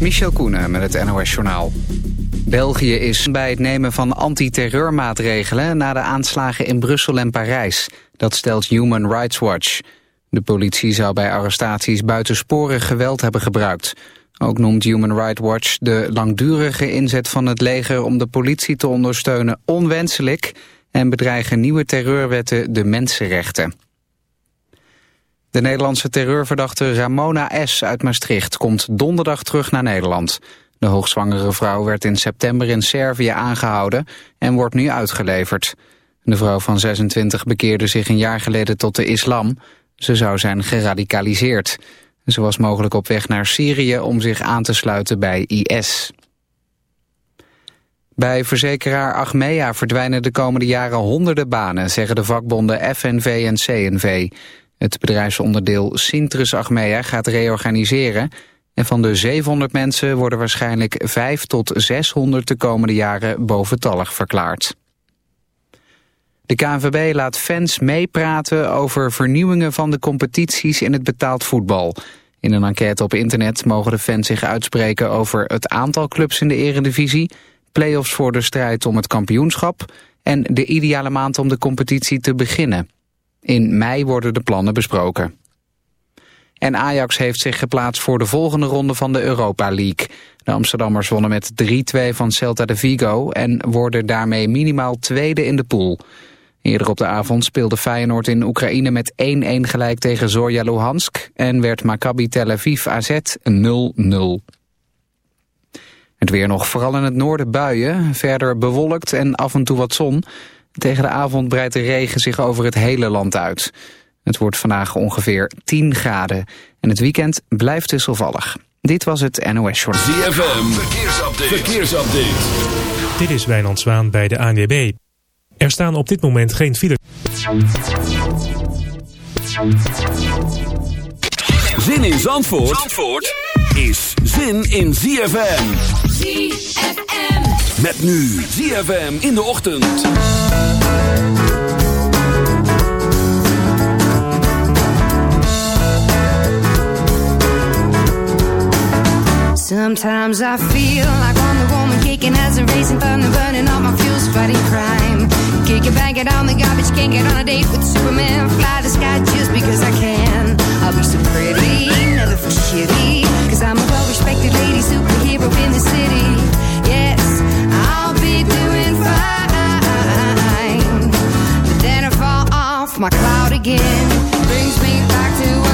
Michel Koenen met het NOS-journaal. België is bij het nemen van antiterreurmaatregelen... na de aanslagen in Brussel en Parijs. Dat stelt Human Rights Watch. De politie zou bij arrestaties buitensporig geweld hebben gebruikt. Ook noemt Human Rights Watch de langdurige inzet van het leger... om de politie te ondersteunen onwenselijk... en bedreigen nieuwe terreurwetten de mensenrechten. De Nederlandse terreurverdachte Ramona S. uit Maastricht komt donderdag terug naar Nederland. De hoogzwangere vrouw werd in september in Servië aangehouden en wordt nu uitgeleverd. De vrouw van 26 bekeerde zich een jaar geleden tot de islam. Ze zou zijn geradicaliseerd. Ze was mogelijk op weg naar Syrië om zich aan te sluiten bij IS. Bij verzekeraar Achmea verdwijnen de komende jaren honderden banen, zeggen de vakbonden FNV en CNV. Het bedrijfsonderdeel Sintrus Achmea gaat reorganiseren... en van de 700 mensen worden waarschijnlijk 5 tot 600 de komende jaren boventallig verklaard. De KNVB laat fans meepraten over vernieuwingen van de competities in het betaald voetbal. In een enquête op internet mogen de fans zich uitspreken over het aantal clubs in de eredivisie, play-offs voor de strijd om het kampioenschap en de ideale maand om de competitie te beginnen. In mei worden de plannen besproken. En Ajax heeft zich geplaatst voor de volgende ronde van de Europa League. De Amsterdammers wonnen met 3-2 van Celta de Vigo... en worden daarmee minimaal tweede in de pool. Eerder op de avond speelde Feyenoord in Oekraïne met 1-1 gelijk tegen Zorja Luhansk... en werd Maccabi Tel Aviv AZ 0-0. Het weer nog, vooral in het noorden buien, verder bewolkt en af en toe wat zon... Tegen de avond breidt de regen zich over het hele land uit. Het wordt vandaag ongeveer 10 graden. En het weekend blijft wisselvallig. Dit was het NOS Short. ZFM, verkeersupdate. verkeersupdate. Dit is Wijnand Zwaan bij de ANWB. Er staan op dit moment geen files. Zin in Zandvoort, Zandvoort is zin in ZFM. ZFM. Met nu ZFM in de ochtend. Sometimes I feel like I'm the woman kicking as a racing thunder, burning all my fuels, fighting crime. Kick it, bang it on the garbage, can't get on a date with Superman. Fly the sky just because I can. I'll be so pretty, never feel shitty. Cause I'm a well respected lady superhero in the city. Yes, my cloud again. Brings me back to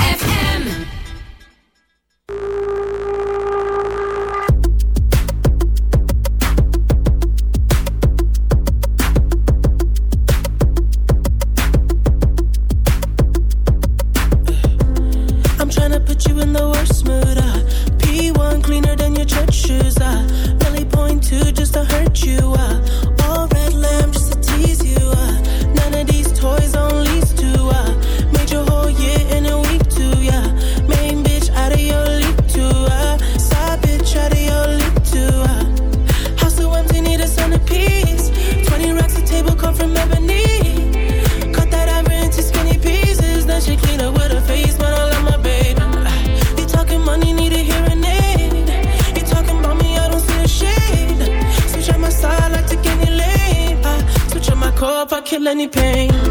kill any pain.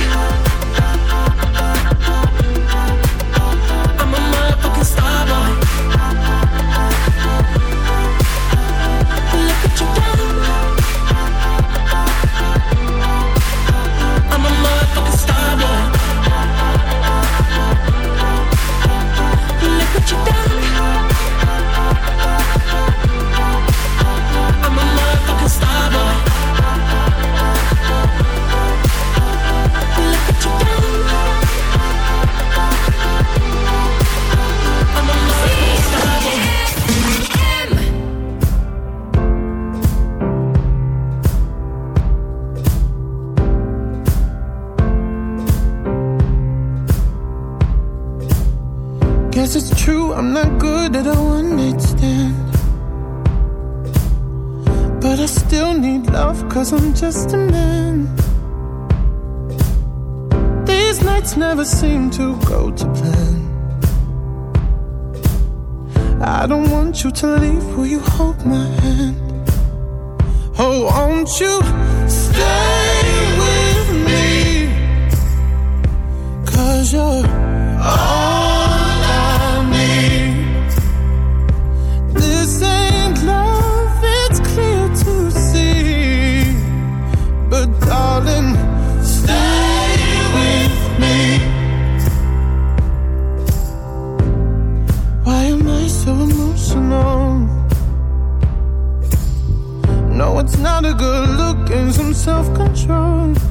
self-control.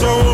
Think